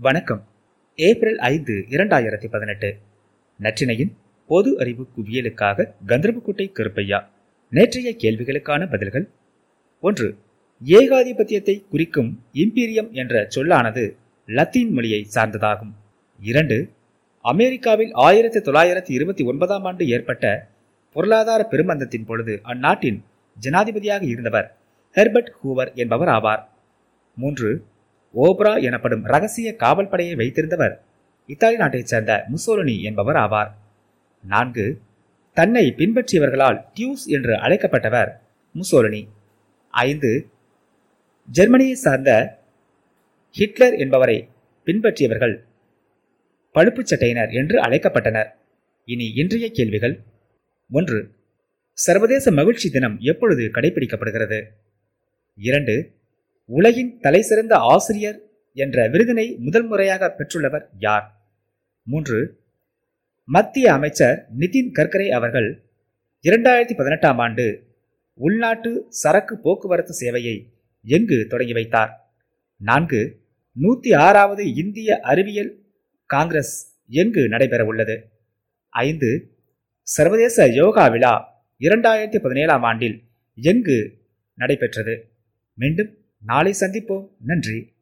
வணக்கம். ஏப்ரல் ஐந்து இரண்டாயிரத்தி பதினெட்டு. நற்றினையின் பொது அறிவு குவியலுக்காக கந்தர்புக்குட்டை கருப்பையா நேற்றைய கேள்விகளுக்கான பதில்கள். ஒன்று ஏகாதிபத்தியத்தை குறிக்கும் இம்பீரியம் என்ற சொல்லானது லத்தீன் மொழியை சார்ந்ததாகும். இரண்டு அமெரிக்காவில் ஆயிரத்தி தொள்ளாயிரத்தி இருபத்தி ஒன்பதாம் ஆண்டு ஏற்பட்ட பொருளாதார பெருமந்தத்தின் பொழுது அந்நாட்டின் ஜனாதிபதியாக இருந்தவர் ஹெர்பர்ட் ஹூவர் என்பவர் ஆவார். மூன்று ஓப்ரா எனப்படும் ரகசிய காவல் படையை வைத்திருந்தவர். இத்தாலி நாட்டைச் சேர்ந்த முசோலினி என்பவர் ஆவார். நான்கு தன்னை பின்பற்றியவர்களால் டியூஸ் என்று அழைக்கப்பட்டவர் முசோலினி. ஐந்து ஜெர்மனியை சார்ந்த ஹிட்லர் என்பவரை பின்பற்றியவர்கள் பழுப்புச் சட்டையினர் என்று அழைக்கப்பட்டனர். இனி இன்றைய கேள்விகள். ஒன்று சர்வதேச மகிழ்ச்சி தினம் எப்பொழுது கடைபிடிக்கப்படுகிறது? இரண்டு உலகின் தலைசிறந்த ஆசிரியர் என்ற விருதினை முதல் முறையாக பெற்றுள்ளவர் யார்? மூன்று மத்திய அமைச்சர் நிதின் கர்கரே அவர்கள் இரண்டாயிரத்தி பதினெட்டாம் ஆண்டு உள்நாட்டு சரக்கு போக்குவரத்து சேவையை எங்கு தொடங்கி வைத்தார்? நான்கு நூற்றி ஆறாவது இந்திய அறிவியல் காங்கிரஸ் எங்கு நடைபெற உள்ளது ஐந்து சர்வதேச யோகா விழா இரண்டாயிரத்தி பதினேழாம் ஆண்டில் எங்கு நடைபெற்றது? மீண்டும் நாளை சந்திப்போம். நன்றி.